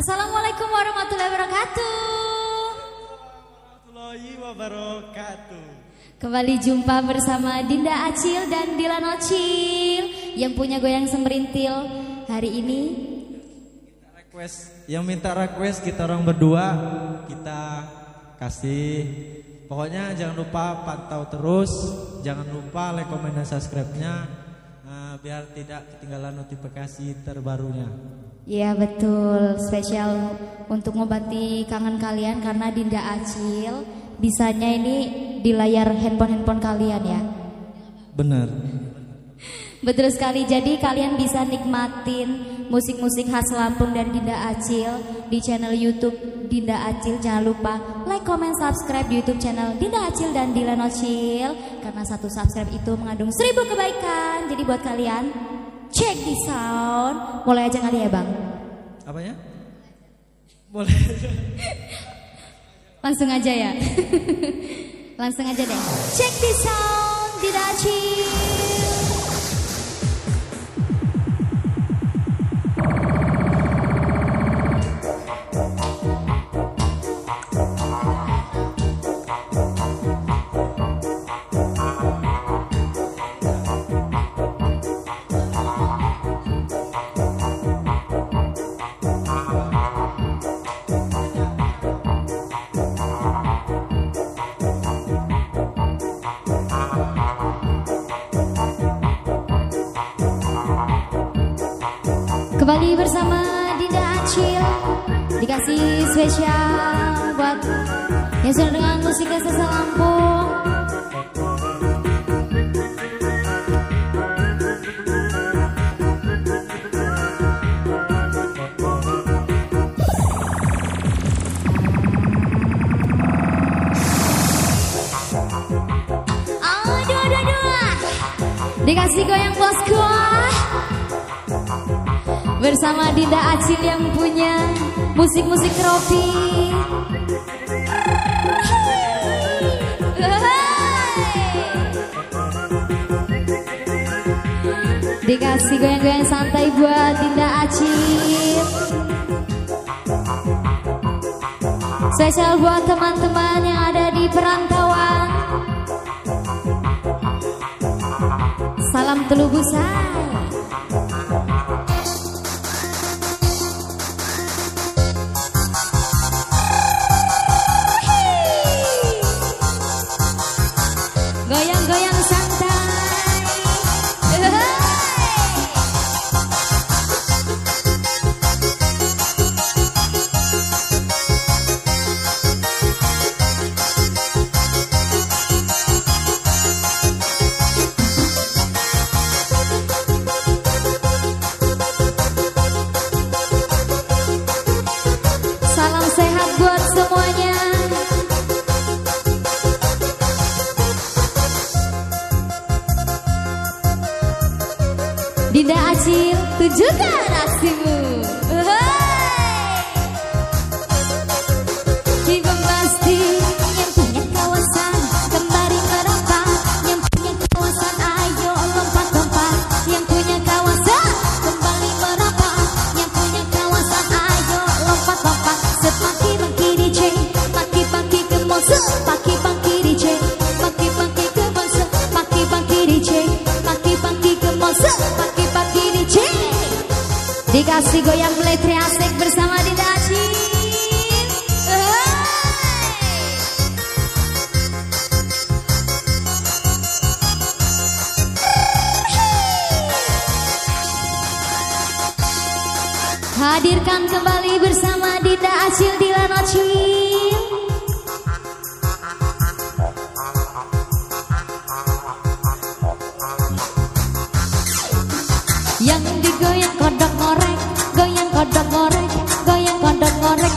Assalamualaikum warahmatullahi wabarakatuh. Warahmatullahi wabarakatuh. Kembali jumpa bersama Dinda Acil dan Dilan Ocil yang punya goyang semerintil hari ini. Request yang minta request kita orang berdua kita kasih. Pokoknya jangan lupa pantau terus, jangan lupa like, komen dan subscribe-nya eh, biar tidak ketinggalan notifikasi terbarunya. Ya betul, spesial untuk ngobati kangen kalian karena Dinda Acil bisanya ini di layar handphone-handphone kalian ya. Benar. Betul sekali, jadi kalian bisa nikmatin musik-musik khas Lampung dan Dinda Acil di channel YouTube Dinda Acil. Jangan lupa like, comment, subscribe di YouTube channel Dinda Acil dan Dilan Ocil karena satu subscribe itu mengandung seribu kebaikan. Jadi buat kalian cek di sound, mulai aja kali ya bang. Apanya? Boleh. Langsung aja ya. Langsung aja deh. Cek di sound Dinda sudah dengan musik Sesa Lampung Aduh, aduh, aduh Dikasih goyang bosku Bersama Dinda Acil yang punya musik-musik tropi Dikasih goyang-goyang santai buat Dinda Acil Spesial buat teman-teman yang ada di perantauan. Salam telubusan Dikasih goyang meletre asik bersama Dinda Acil. Hai. Hadirkan kembali bersama Dinda Acil Dilan Ocil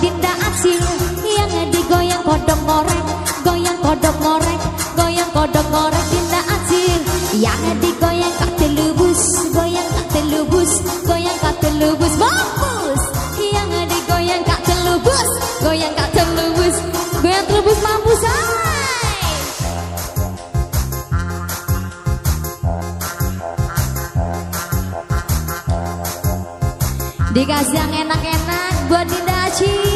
Dinda Asil yang digoyang kodok ngorek goyang kodok ngorek goyang kodok ngorek. Dinda Asil yang digoyang kak telubus goyang kak telubus goyang kak telubus. Mampus! Yang digoyang kak telubus goyang kak telubus goyang telubus mampus ah Dikasih yang enak-enak buat Dinda acil.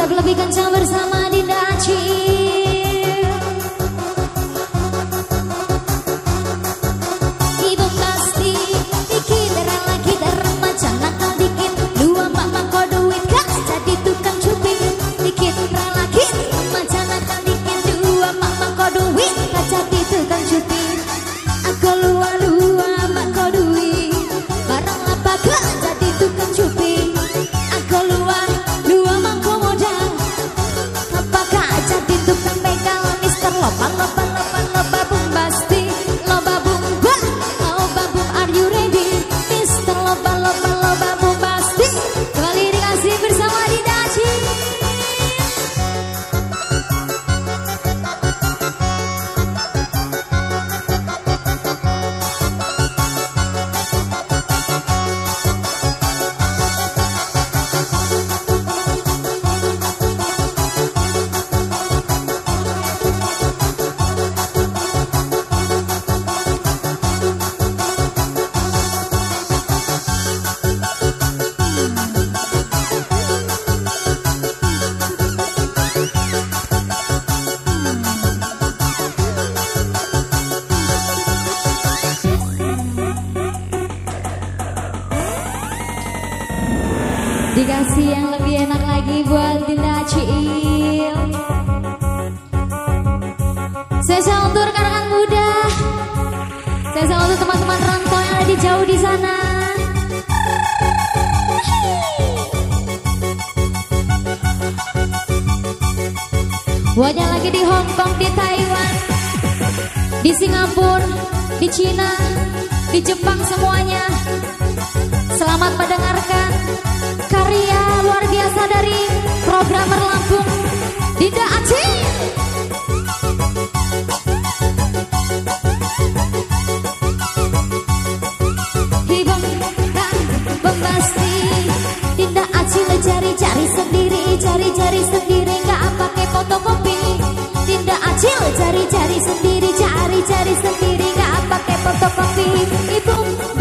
Kita lebih kencang bersama Dinda Aci. spesial untuk teman-teman rantau yang ada jauh di sana. Buatnya lagi di Hong Kong, di Taiwan, di Singapura, di Cina, di Jepang semuanya. Selamat mendengarkan karya luar biasa dari programmer Lampung, Dinda Aceh. foto kopi. Acil jari-jari sendiri Jari-jari sendiri Gak pakai foto kopi. Ibu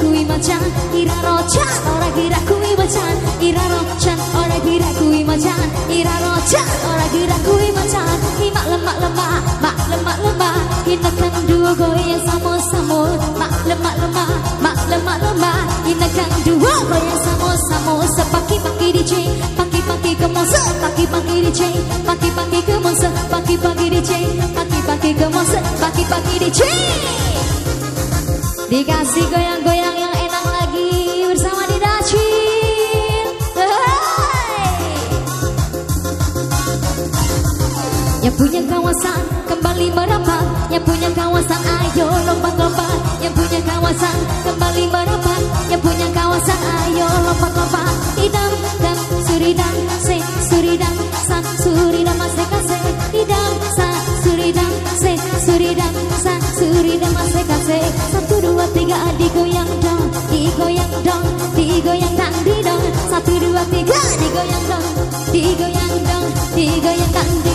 kui macan ira rocan ora kira kui macan. Ira rocan ora kira kui macan. Ira rocan ora kira kui macan. Himak lemak lemak mak lemak lemak. Hinakan dua goyang sama-sama mak lemak lemak mak lemak lemak. Hinakan dua goyang sama-sama sepaki-paki DJ paki-paki ke monster paki-paki DJ paki-paki ke monster paki-paki DJ paki-paki ke monster paki-paki DJ Dikasih goyang-goyang Yang punya kawasan kembali merapat Yang punya kawasan ayo lompat-lompat Yang punya kawasan kembali merapat Yang punya kawasan ayo lompat-lompat Idam dam suridam se suridam san suridam ase kase Idam sa suridam se suridam san suridam ase kase Satu dua tiga digoyang dong Digoyang dong Digoyang di dong. Satu dua tiga digoyang dong Digoyang dong Digoyang di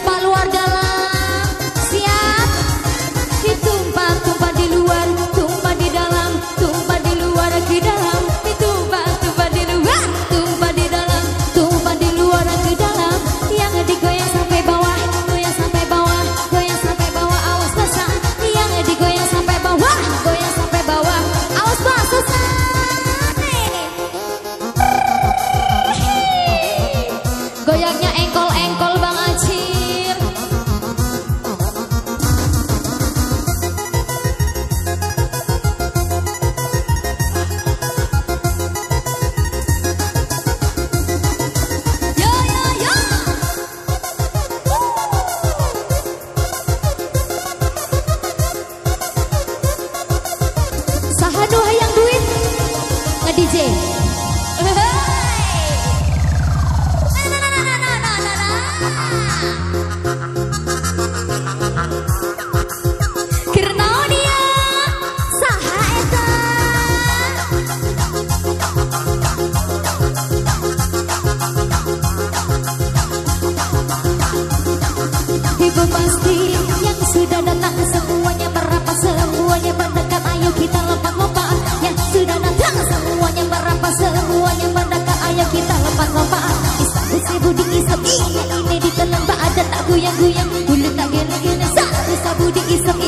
Din 间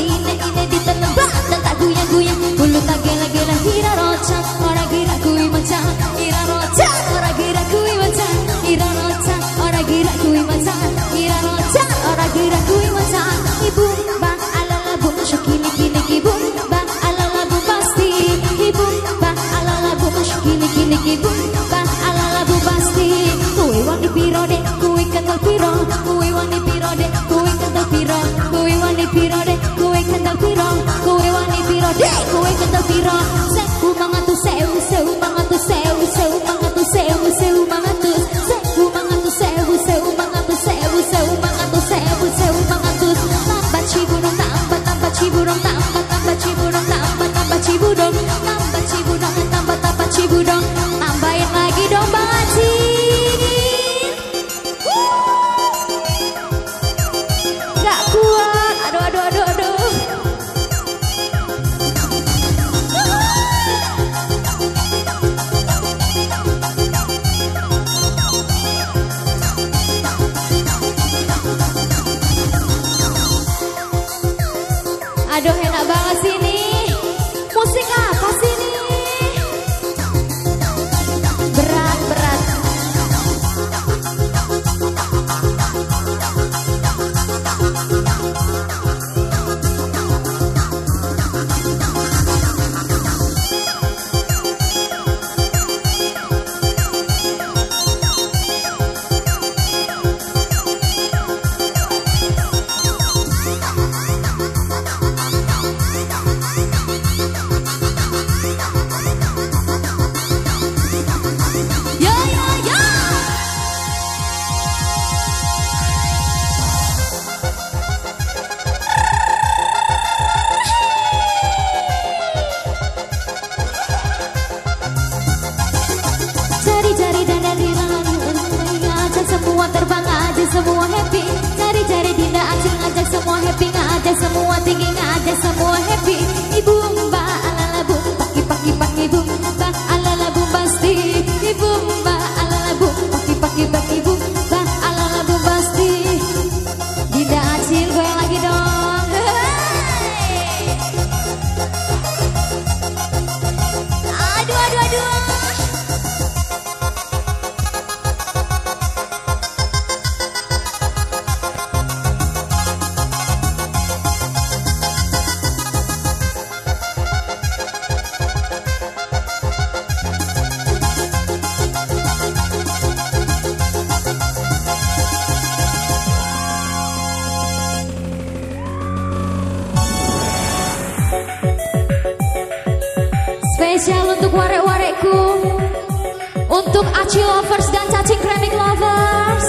Untuk Aci Lovers dan Caci Kremik Lovers.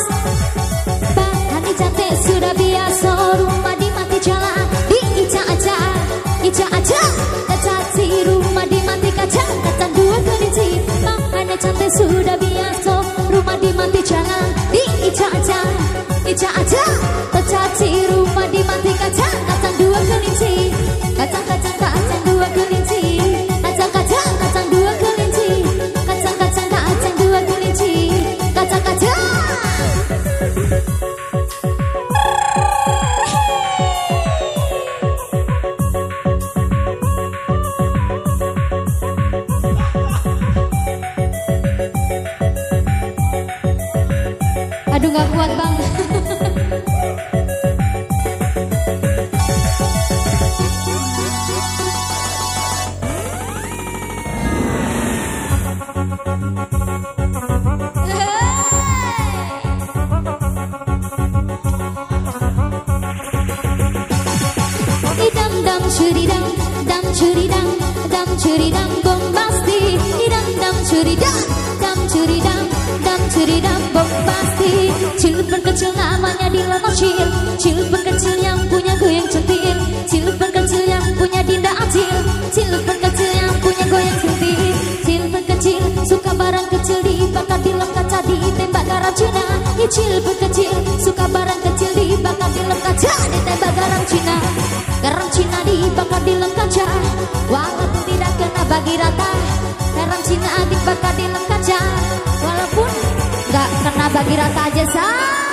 Bahkan Ica teh sudah biasa Rumah di mati jalan Di Ica Aca Ica Aca. Caci rumah di mati kaca. Kata dua kelinci Bahkan Ica teh sudah biasa Rumah di mati jalan Di Ica Aca Ica Aca. Caci rumah berkecil namanya Dila cil, Silver kecil yang punya goyang yang centil. Cilik berkecil yang punya Dinda Acil. Silver kecil yang punya goyang yang centil. Cilik berkecil suka barang kecil Dibakar di lem kaca ditembak garam Cina. Silver kecil suka barang kecil Dibakar di lem kaca ditembak garam Cina. Garam Cina dibakar di lem kaca Walaupun tidak kena bagi rata Garam Cina dibakar di lem kaca Walaupun gak kena bagi rata aja sah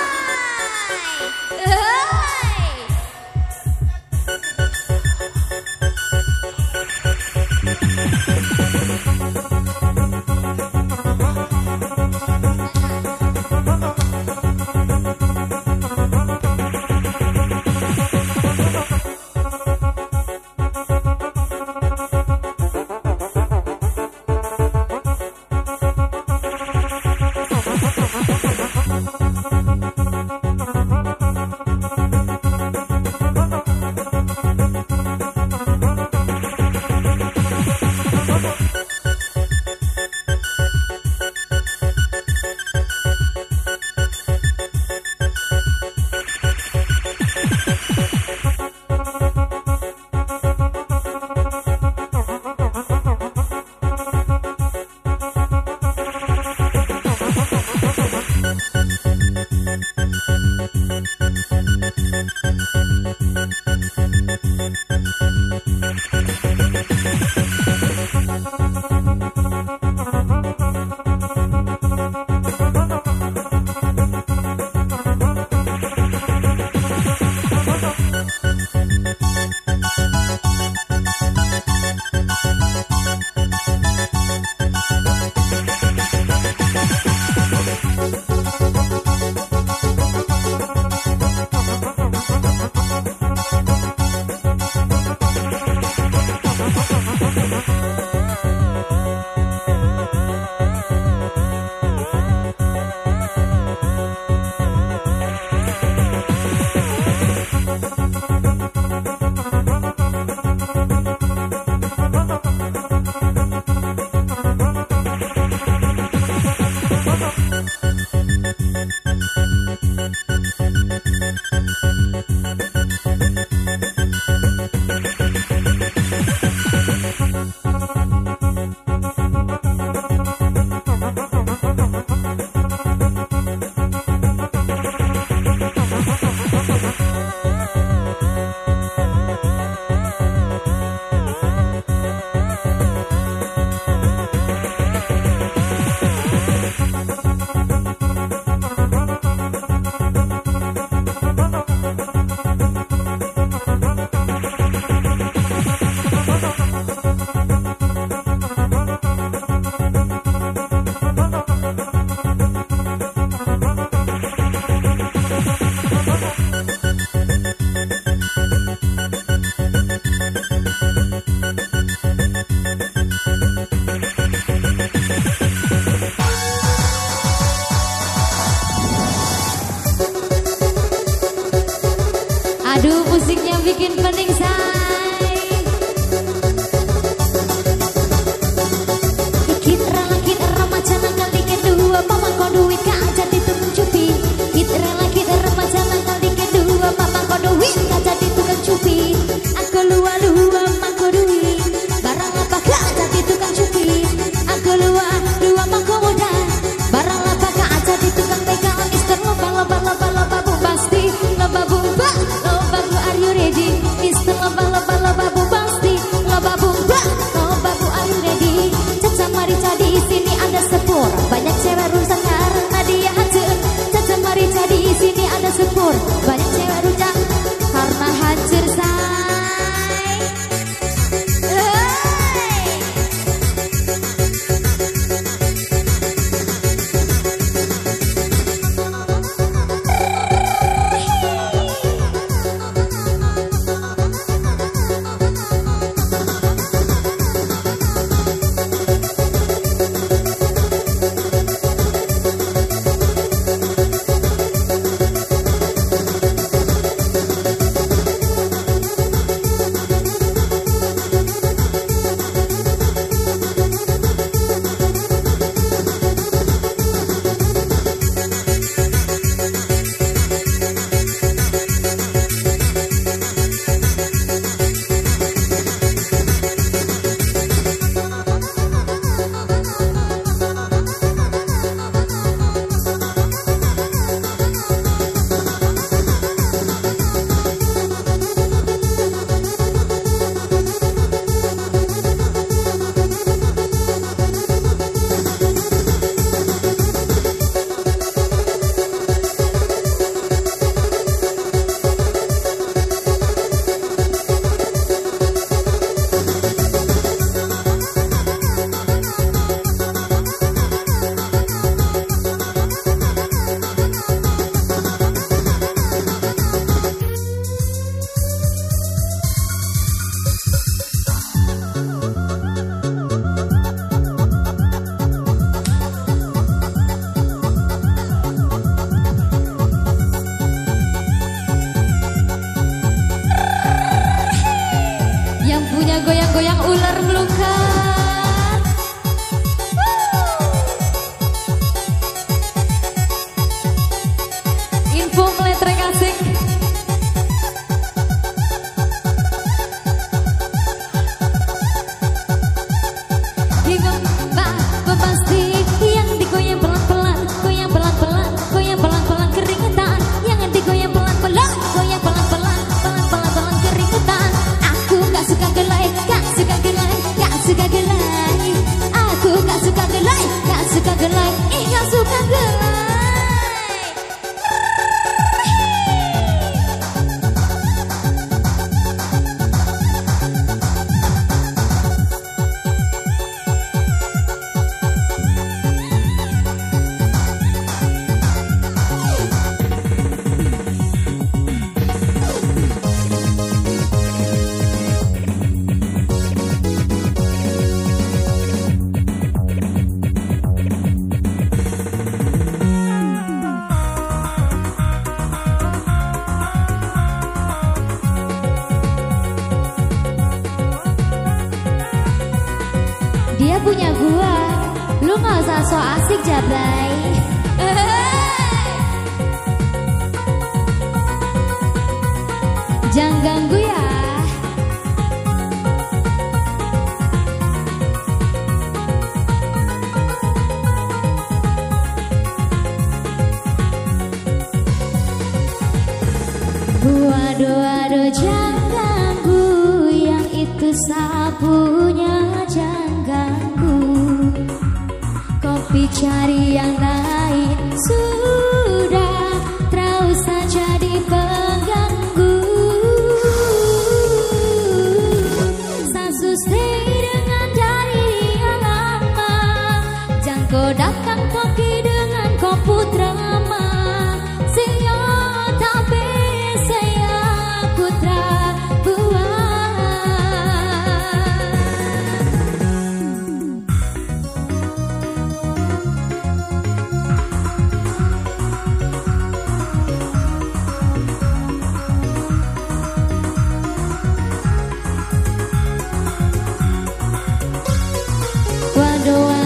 música que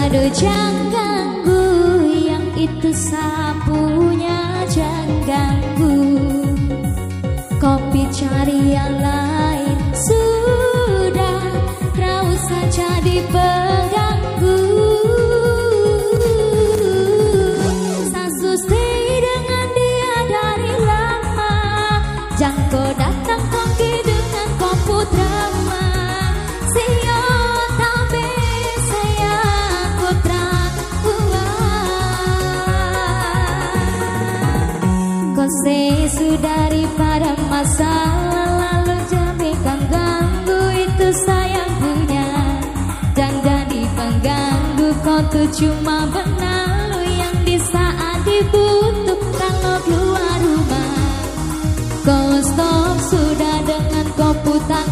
Aduh jangan ganggu yang itu sapunya jangan Tisu daripada masa lalu Jangan ganggu itu sayang punya. Dan jadi pengganggu kau tuh cuma benalu Yang di saat dibutuh kalau keluar rumah. Kau stop sudah dengan kau putar